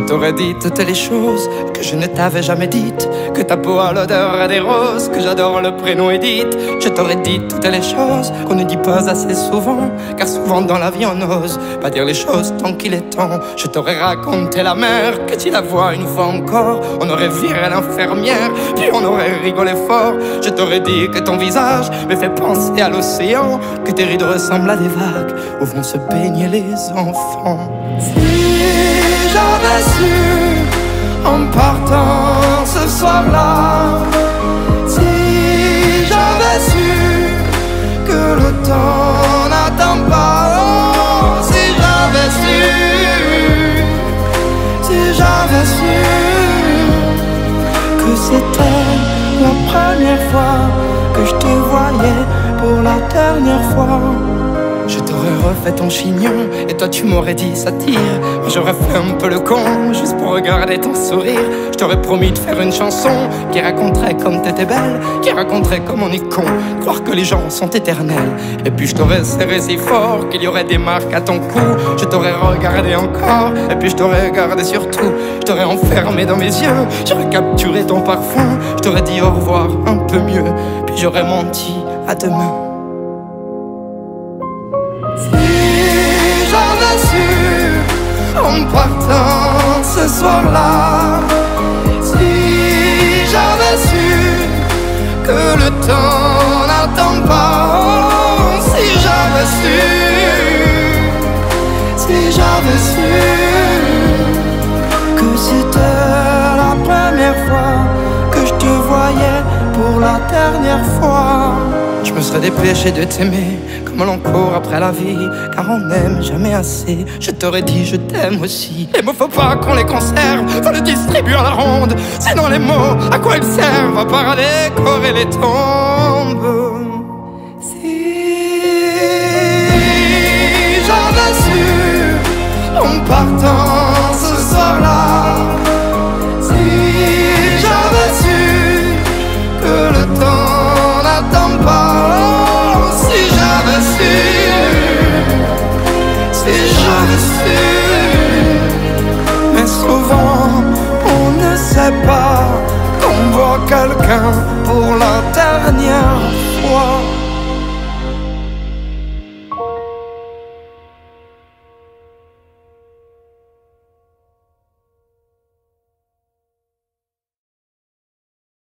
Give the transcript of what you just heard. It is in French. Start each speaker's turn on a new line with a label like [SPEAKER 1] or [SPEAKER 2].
[SPEAKER 1] t'aurais dit toutes les choses que je ne t'avais jamais dites. Que ta peau a l'odeur des roses, que j'adore le prénom Edith. Je t'aurais dit toutes les choses qu'on ne dit pas assez souvent. Car souvent dans la vie on n'ose pas dire les choses tant qu'il est temps. Je t'aurais raconté la mer, que tu la vois une fois encore. On aurait viré l'infirmière, puis on aurait rigolé fort. Je t'aurais dit que ton visage me fait penser à l'océan. Que tes rides ressemblent à des vagues où vont se baigner les enfants. Si j'avais en partant ce soir-là, si j'avais su que le temps n'attend pas, oh, si j'avais su, si j'avais su que c'était la première fois que je te voyais pour la dernière fois. Refait ton chignon et toi tu m'aurais dit ça tire. J'aurais fait un peu le con juste pour regarder ton sourire. Je t'aurais promis de faire une chanson qui raconterait comme t'étais belle, qui raconterait comme on est con, croire que les gens sont éternels. Et puis je t'aurais serré si fort qu'il y aurait des marques à ton cou. Je t'aurais regardé encore et puis je t'aurais regardé surtout. Je t'aurais enfermé dans mes yeux, j'aurais capturé ton parfum. Je t'aurais dit au revoir un peu mieux, puis j'aurais menti à demain. Ce soir-là, si j'avais su que le temps n'attend pas, si j'avais su, si j'avais su me serais dépêché de t'aimer comme l'on court après la vie, car on n'aime jamais assez. Je t'aurais dit je t'aime aussi. Les mots faut pas qu'on les conserve, faut les distribuer à la ronde. Sinon les mots, à quoi ils servent? À part à décorer les tombes. Si j'avais su en partant su, mais souvent on ne sait pas qu'on voit quelqu'un pour la dernière fois.